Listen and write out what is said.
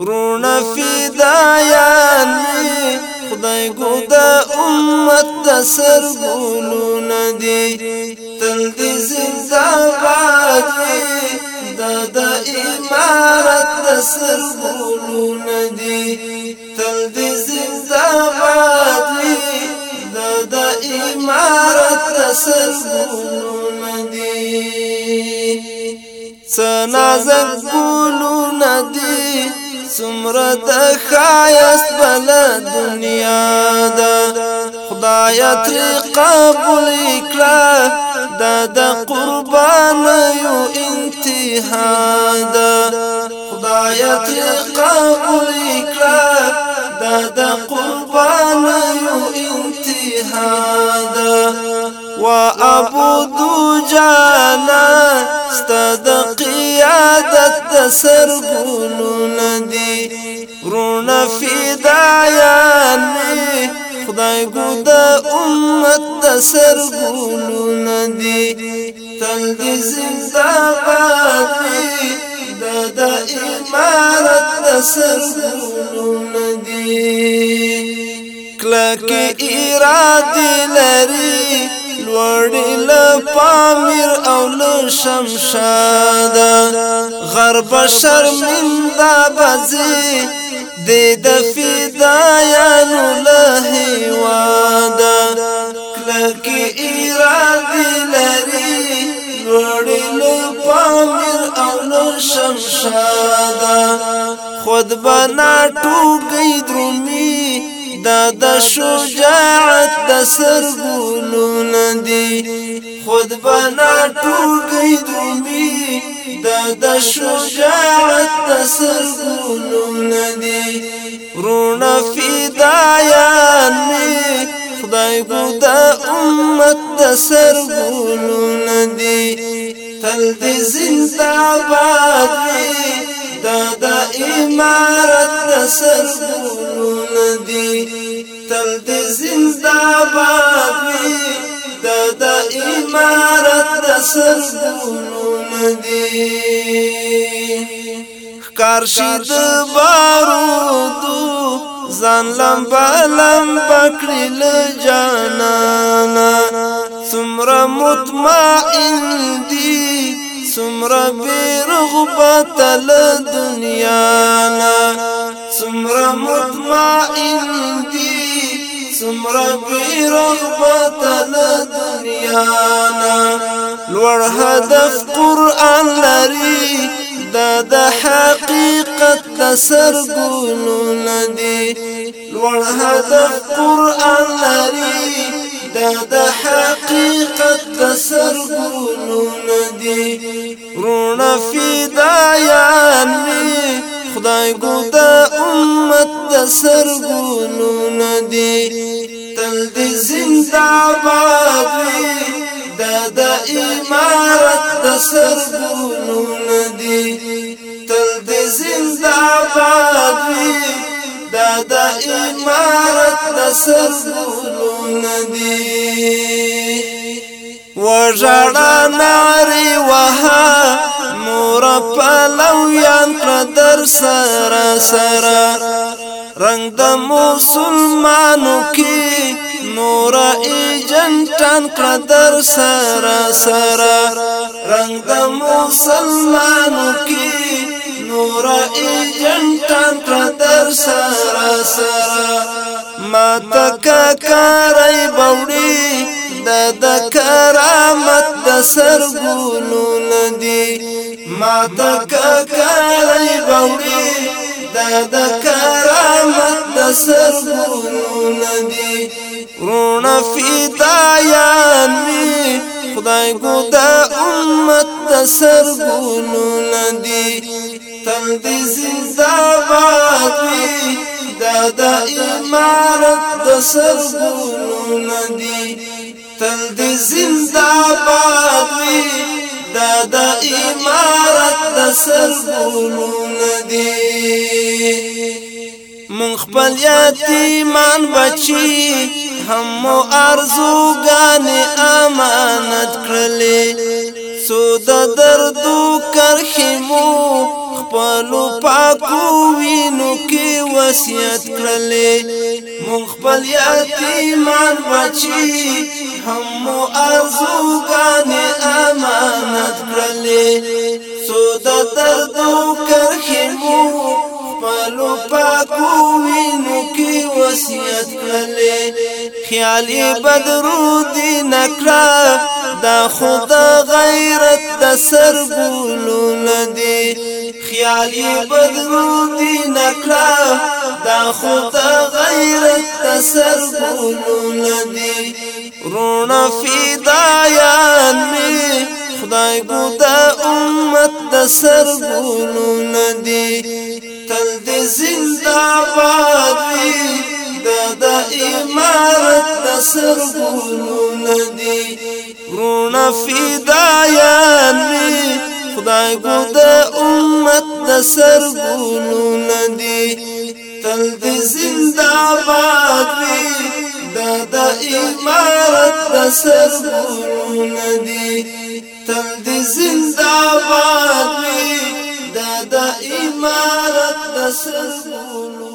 رونا في دعياني خدای قودا امت تسر قولونا دي تلدي دی زندگاد می دا دا امارت دا سرگولو ندی تل دی زندگاد امارت دا سرگولو سمره د خایست بل دنیا دا خدای تر قبول کړه دا د قربان یو انتها دا خدای تر قبول کړه دا د قربان یو انتها دا وا ابو جانا ست د قیادت سرګونو في می خدای ګو د امت د سر ګولو ندی تل دې زنده باد د د امارت د سر ګولو ندی کلک ارادي لري غړي له پامیر او له شمشاد غرب شرمنده بزي د فدایانو له هیواد کلکی ارادي لري غړي له پامیر او له شمشاد خود بنا ټول دا د شجاعت د سرګولو ندی خود بنا ټوګي دومي دا د شجاعت د سرګولو ندی رونا فدايان می خدای ګو د امت د سرګولو ندی تل دې زنده باد دا امارت د سرګونو ندی تل د زنده‌باد وي د د امارت د سرګونو ندی کارشي د بارودو ځان لمبا لمبا کړل جانانا څومره مطمئن دي سمرا بی رغبت لدنیا نا سمرا مطمئن دی سمرا بی رغبت لدنیا نا لور هدف قرآن لري دا د حقیقت د سرګونو ندي لور هدف قرآن لري دادا حقيقة تسر قولون دي رونا في می خداي قودا د امت تسر قولون دي تل دې زنده باد وی تسر قولون دي تل دې زنده باد وی ژړا ناری وها مور پلو یان در سره سره رنگ د مسلمانو کې نور ایجنټان کړه در سره سره رنگ د مسلمانو کې نور ایجنټان کړه در سره سره ما تک کارای بوړي دا د کرامت د سرګونو ندی ما تا ککړی باوري دا د کرامت د سرګونو رونا رون فدایان می خدای کو دا امت د سرګونو ندی تل دې زنده‌باد وي دا د امارت د سرګونو ندی تل دې زنده‌باد وي دا د امارت د سرګونو ندي مون خپل یتیمان بچي هم ارزوګانې امانت کړلې سود دردو کرخمو وصیت کړلې مون خپل یتیمان بچي هم مو ارزوګانې امانت کړلې سود تر دو کرخې مو خپل پاکو وینو کې وصیت کړلې خیالي بدرو دین کړه دا خدا غیرت د سر بولو ندی خیالي بدرو دین کړه دا خدا غیرت تسر بولو لدی رونا فدایان می خدای گودا امت تسر بولو لدی تل دی زنداباد وی دادا امارت تسر بولو لدی رونا فدایان می خدای گودا امت تسر بولو لدی تل دې زنداباد وي دا د امارت د سرونو ندي تل دې زنداباد وي دا د امارت د سرونو